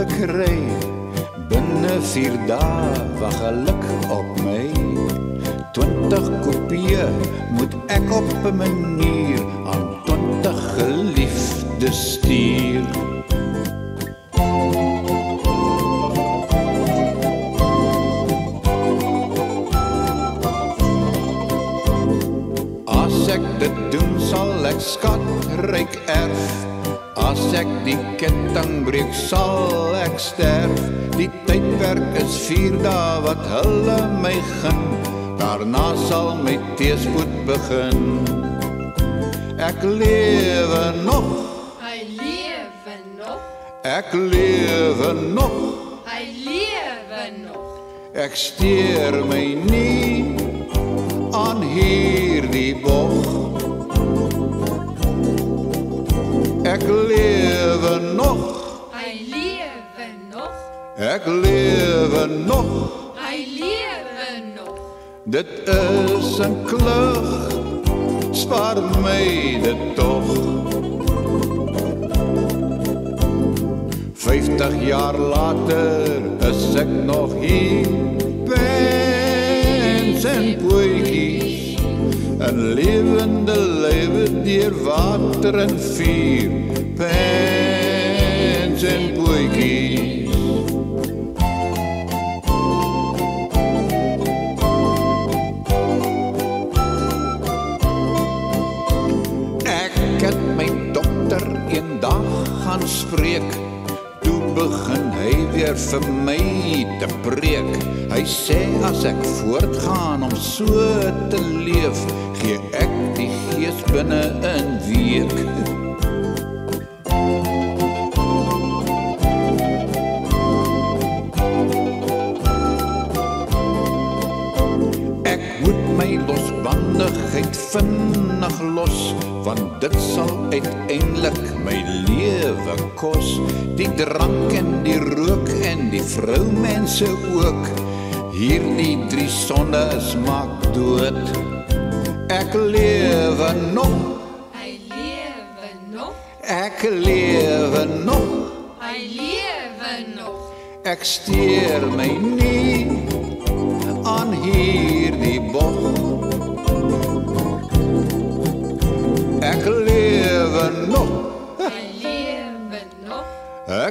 gekry. Binne 4 dae wag geluk op my. 20 kopieë moet ek op 'n manier aan 20 geliefdes stuur. As ek dit doen sal ek skatryk erf. As ek die ketting breek sal ek sterf. Die tydperk is 4 dae wat hulle my gun. Daarna sal my teespoed begin. Ek lewe nog, Hy lewe nog. ek lewe nog. Hy lewe nog. Ek steur my nie aan hierdie bog. Ek lewe nog, Hy lewe nog. ek lewe nog. Hy lewe nog. Dit is 'n klug, spaar my dit tog. 50 jaar later is ek nog hier. Pens en poetjies. 'n lewende lewe deur water en vuur. Pens en poetjies. Ek het my dokter eendag gaan spreek. Begin hy weer vir my te preek. Hy sê as ek voortgaan om so te leef, gee ek die gees binne 'n week. My losbandigheid vinnig los want dit sal uiteindelik my lewe kos. Die drank en die rook en die vroumense ook. Hierdie drie sondes maak dood. Ek lewe nog. Hy lewe nog. ek lewe nog. Hy lewe nog. ek steur my nie aan hierdie bog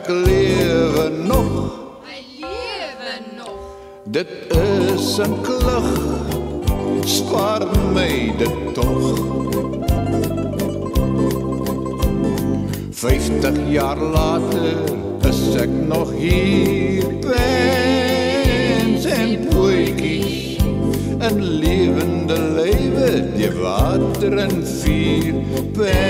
ek lewe nog. Hy lewe nog. dit is 'n klug spaar my dit tog 50 jaar later is ek nog hier. Pens en poetjies 'n lewende lewe die water en vuur pens